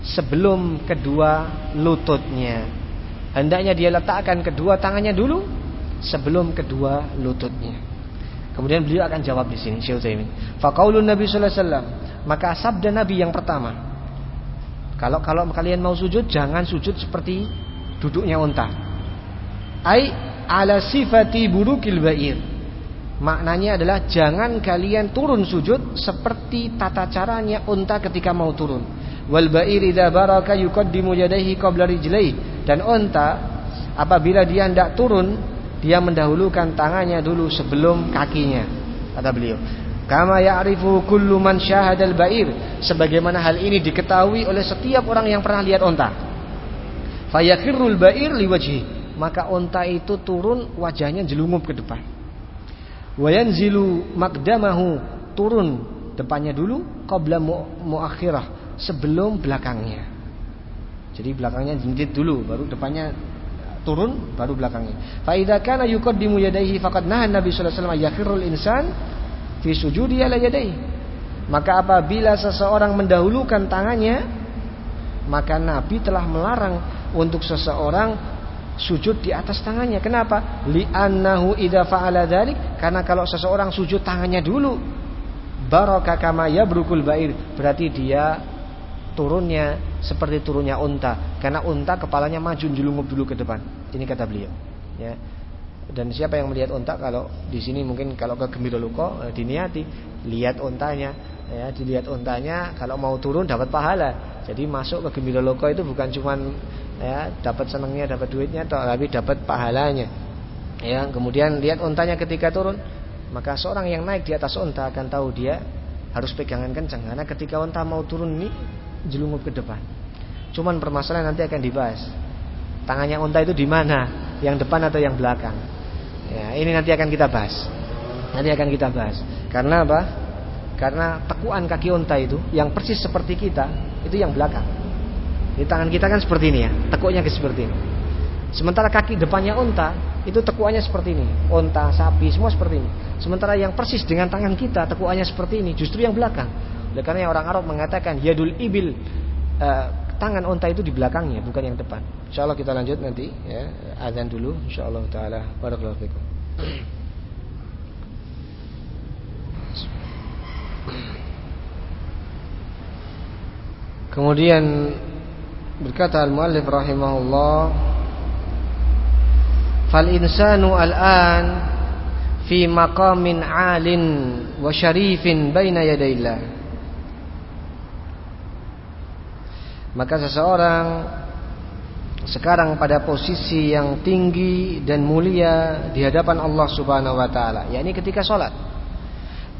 sebelum kedua lututnya. Hendaknya dia letakkan kedua tangannya dulu sebelum kedua lututnya. Kemudian beliau akan jawab di sini Syekh Utsaimin. Faqaulun Nabi sallallahu alaihi wasallam, maka sabda Nabi yang pertama. Kalau kalau kalian mau sujud jangan sujud seperti duduknya unta. Ai ala sifati burukil ba'ir. Maknanya adalah jangan kalian turun sujud seperti tata caranya unta ketika mau turun. Wal ba'ir idza baraka yuqaddimu yadayhi qabla rijlaihi. Dan unta apabila dia hendak turun, dia mendahulukan tangannya dulu sebelum kakinya. Kata beliau. Kama ya'rifu kullu man syahadal ba'ir. Sebagaimana hal ini diketahui oleh setiap orang yang pernah lihat unta. Fayakhirul ba'ir liwajhi maka onta itu turun wajahnya jelungup ke depan. Wayanzilu makdamahu turun depannya dulu qabla muakhirah sebelum belakangnya. Jadi belakangnya jendit dulu baru depannya turun baru belakangnya. Fa idza kana yuqaddimu yadayhi faqad nahan Nabi sallallahu alaihi wasallam yakhirul insan fi sujudi ala yadayhi. Maka apabila seseorang mendahulukan tangannya maka Nabi telah melarang untuk seseorang sujud di atas tangannya. Kenapa? Li'annahu idza fa'ala dzalik karena kalau seseorang sujud tangannya dulu baraka kama yabrukul ba'ir berarti dia turunnya seperti turunnya unta karena unta kepalanya maju jelungup dulu ke depan. Ini kata beliau. Ya. Dan siapa yang melihat unta kalau di sini mungkin kalau ke Gembira Luko eh, diniati lihat untanya ya dilihat untanya kalau mau turun dapat pahala. Jadi masuk ke Gembira Loko itu bukan cuman ya dapat senangnya dapat duitnya tapi dapat pahalanya. Ya kemudian lihat untanya ketika turun. Maka seorang yang naik di atas unta akan tahu dia harus pegangan kencang. Karena ketika unta mau turun ini jelungup ke depan. Cuman permasalahan nanti akan dibahas. Tangannya unta itu di mana? Yang depan atau yang belakang? Ya ini nanti akan kita bahas. Nanti akan kita bahas. Karena apa karena tekuan kaki unta itu yang persis seperti kita itu yang belakang di tangan kita kan seperti ini ya, tekuknya seperti ini. Sementara kaki depannya unta itu tekuannya seperti ini, unta, sapi semua seperti ini. Sementara yang persis dengan tangan kita tekuannya seperti ini, justru yang belakang. Oleh karena orang Arab mengatakan yadul ibil uh, tangan unta itu di belakangnya bukan yang depan. Insya Allah kita lanjut nanti ya azan dulu Insya Allah taala barakallahu fikum. Kemudian Berkata al-muallif rahimahullah Fal insanu al-an fi maqamin 'alin wa syarifin baina yadayillah Maka seseorang sekarang pada posisi yang tinggi dan mulia di hadapan Allah Subhanahu wa taala, yakni ketika salat.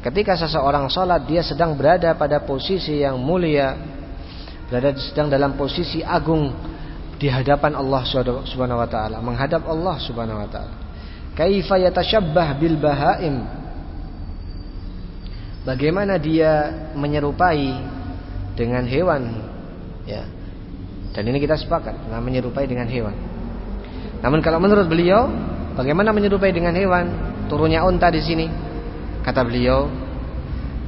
Ketika seseorang salat dia sedang berada pada posisi yang mulia berada sedang dalam posisi agung di hadapan Allah Subhanahu wa taala, menghadap Allah Subhanahu wa taala. Kaifa yatashabbah bil bahaim? Bagaimana dia menyerupai dengan hewan ya. Dan ini kita sepakat, nah menyerupai dengan hewan. Namun kalau menurut beliau, bagaimana menyerupai dengan hewan? Turunnya unta di sini. Kata beliau,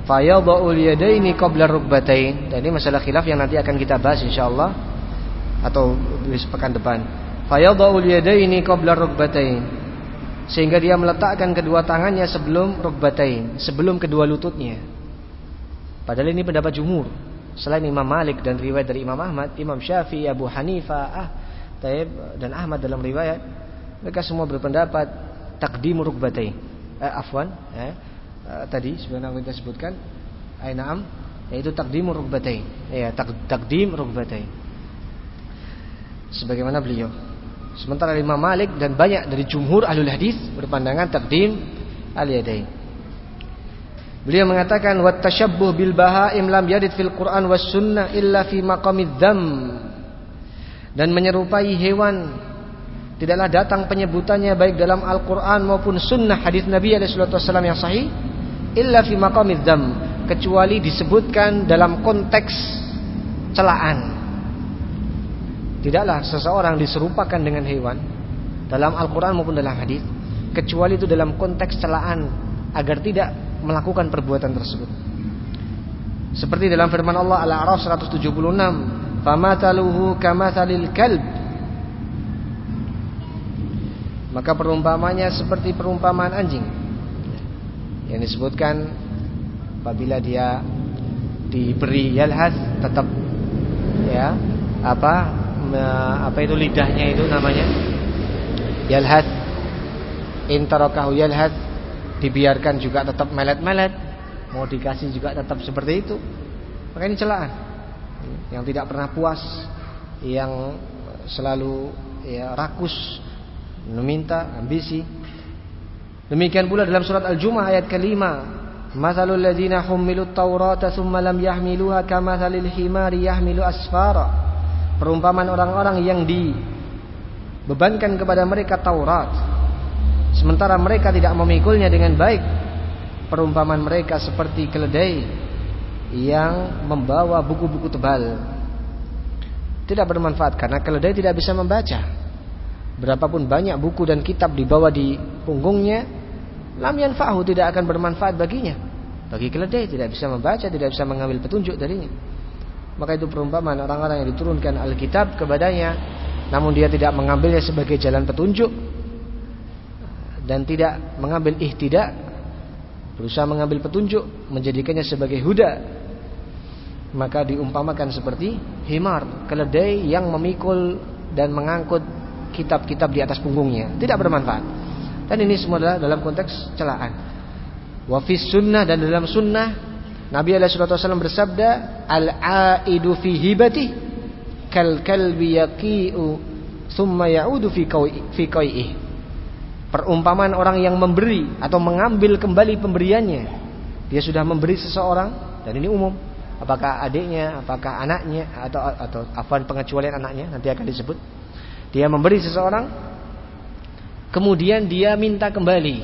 fayadha'ul yadaini qabla rukbatain. Dan ini masalah khilaf yang nanti akan kita bahas insyaallah atau di pekan depan. Fayadha'ul yadaini qabla rukbatain. sehingga dia meletakkan kedua tangannya sebelum rukbatain, sebelum kedua lututnya. Padahal ini pendapat jumhur. Selain Imam Malik dan riwayat dari Imam Ahmad, Imam Syafi'i, Abu Hanifah, ah, Taib dan Ahmad dalam riwayat, mereka semua berpendapat takdim rukbatain. Eh, afwan, eh, eh, tadi sebenarnya kita sebutkan, ainam, yaitu takdim rukbatain. Ya, tak, takdim rukbatain. Sebagaimana beliau. Sementara Imam Malik dan banyak dari jumhur ahlul hadis berpandangan takdim al-yadain. Beliau mengatakan wat tashabbuh bil bahaim lam yarid fil Quran was sunnah illa fi maqamid dham. Dan menyerupai hewan tidaklah datang penyebutannya baik dalam Al-Qur'an maupun sunnah hadis Nabi alaihi yang sahih illa fi maqamid kecuali disebutkan dalam konteks celaan Tidaklah seseorang diserupakan dengan hewan dalam Al-Quran maupun dalam hadis kecuali itu dalam konteks celaan agar tidak melakukan perbuatan tersebut. Seperti dalam firman Allah Al-A'raf 176, "Famataluhu kamathalil kalb." Maka perumpamannya seperti perumpamaan anjing. Yang disebutkan apabila dia diberi yalhas tetap ya apa apa itu lidahnya itu namanya? Yalhat intarokahu yalhat dibiarkan juga tetap melet-melet mau dikasih juga tetap seperti itu. Maka ini celaan. Yang tidak pernah puas yang selalu ya rakus meminta ambisi demikian pula dalam surat al-jumuah ayat kelima. Masalul ladina hummilut taurata thumma lam yahmiluha kamathalil himari yahmilu asfara. Perumpamaan orang-orang yang dibebankan kepada mereka Taurat. Sementara mereka tidak memikulnya dengan baik. Perumpamaan mereka seperti keledai yang membawa buku-buku tebal. Tidak bermanfaat karena keledai tidak bisa membaca. Berapapun banyak buku dan kitab dibawa di punggungnya lam yanfa'hu tidak akan bermanfaat baginya. Bagi keledai tidak bisa membaca tidak bisa mengambil petunjuk darinya. Maka itu perumpamaan orang-orang yang diturunkan Alkitab kepadanya namun dia tidak mengambilnya sebagai jalan petunjuk dan tidak mengambil ihtidak berusaha mengambil petunjuk menjadikannya sebagai huda. Maka diumpamakan seperti himar keledai yang memikul dan mengangkut kitab-kitab di atas punggungnya. Tidak bermanfaat dan ini semua adalah dalam konteks celaan wafis sunnah dan dalam sunnah Nabi SAW bersabda, Al-aidu fi hibati kal kalbi yaqi'u thumma ya'udu fi qai'ih. Perumpamaan orang yang memberi atau mengambil kembali pemberiannya. Dia sudah memberi seseorang dan ini umum. Apakah adiknya, apakah anaknya atau atau apa pengecualian anaknya nanti akan disebut. Dia memberi seseorang kemudian dia minta kembali.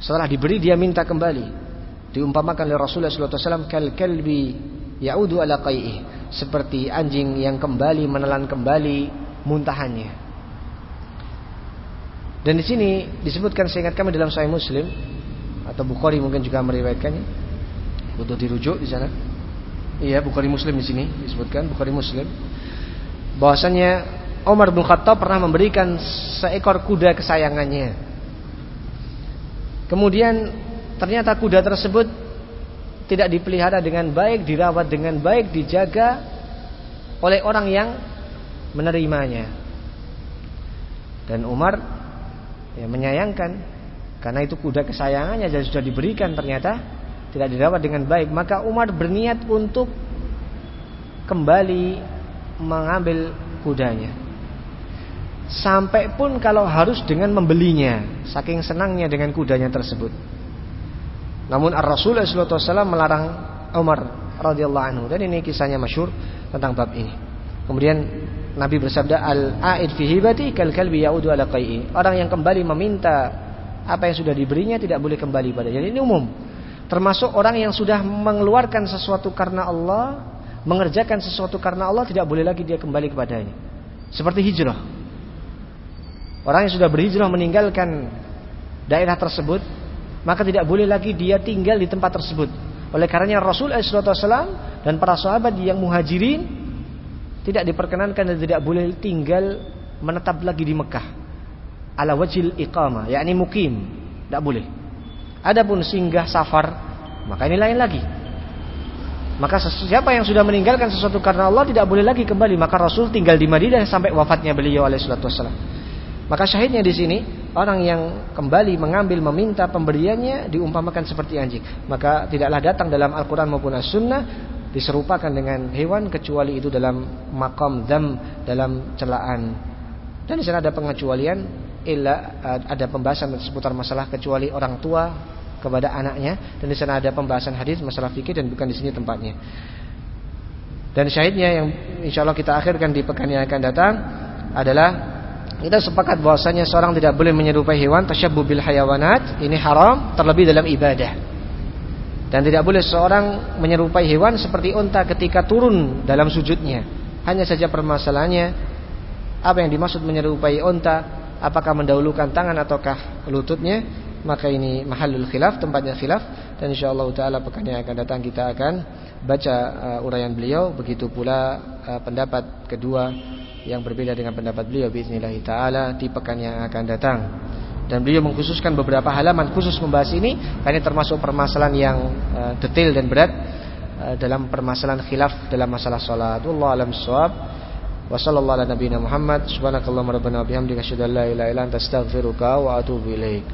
Setelah diberi dia minta kembali. Diumpamakan oleh Rasulullah SAW kal kalbi yaudu ala qai'ih seperti anjing yang kembali menelan kembali muntahannya. Dan di sini disebutkan seingat kami dalam Sahih Muslim atau Bukhari mungkin juga meriwayatkannya butuh dirujuk di sana. Iya Bukhari Muslim di sini disebutkan Bukhari Muslim. Bahwasanya Umar bin Khattab pernah memberikan seekor kuda kesayangannya kemudian Ternyata kuda tersebut tidak dipelihara dengan baik, dirawat dengan baik, dijaga oleh orang yang menerimanya. Dan Umar ya, menyayangkan karena itu kuda kesayangannya dan sudah diberikan ternyata tidak dirawat dengan baik. Maka Umar berniat untuk kembali mengambil kudanya. Sampai pun kalau harus dengan membelinya, saking senangnya dengan kudanya tersebut. Namun Ar-Rasul SAW melarang Umar radhiyallahu anhu dan ini kisahnya masyur tentang bab ini. Kemudian Nabi bersabda al-aid fi hibati kal kalbi yaudu ala qai'i. Orang yang kembali meminta apa yang sudah diberinya tidak boleh kembali pada. Jadi ini umum. Termasuk orang yang sudah mengeluarkan sesuatu karena Allah, mengerjakan sesuatu karena Allah tidak boleh lagi dia kembali kepadanya. Seperti hijrah. Orang yang sudah berhijrah meninggalkan daerah tersebut maka tidak boleh lagi dia tinggal di tempat tersebut. Oleh karenanya Rasul SAW dan para sahabat yang muhajirin tidak diperkenankan dan tidak boleh tinggal menetap lagi di Mekah. ala wajil iqamah, yakni mukim, tidak boleh. Adapun singgah safar, maka ini lain lagi. Maka siapa yang sudah meninggalkan sesuatu karena Allah tidak boleh lagi kembali. Maka Rasul tinggal di Madinah sampai wafatnya beliau alaihissalatu wassalam. Maka syahidnya di sini orang yang kembali mengambil meminta pemberiannya diumpamakan seperti anjing. Maka tidaklah datang dalam Al-Quran maupun As-Sunnah diserupakan dengan hewan kecuali itu dalam makam dam dalam celaan. Dan di sana ada pengecualian illa ada pembahasan seputar masalah kecuali orang tua kepada anaknya dan di sana ada pembahasan hadis masalah fikih dan bukan di sini tempatnya. Dan syahidnya yang insya Allah kita akhirkan di pekan yang akan datang adalah kita sepakat bahwasanya seorang tidak boleh menyerupai hewan tasyabbu bil hayawanat ini haram terlebih dalam ibadah. Dan tidak boleh seorang menyerupai hewan seperti unta ketika turun dalam sujudnya. Hanya saja permasalahannya apa yang dimaksud menyerupai unta, apakah mendahulukan tangan ataukah lututnya? maka ini mahallul khilaf tempatnya khilaf dan insyaallah taala pekan yang akan datang kita akan baca uh, uraian beliau begitu pula uh, pendapat kedua yang berbeda dengan pendapat beliau bismillah taala di pekan yang akan datang. Dan beliau mengkhususkan beberapa halaman khusus membahas ini karena termasuk permasalahan yang uh, detail dan berat uh, dalam permasalahan khilaf dalam masalah salat. Wallahu alam shawab wa sallallahu ala Muhammad. Subhanakallahumma rabbana wa bihamdika asyhadu an la ilaha illa anta astaghfiruka wa atubu ilaik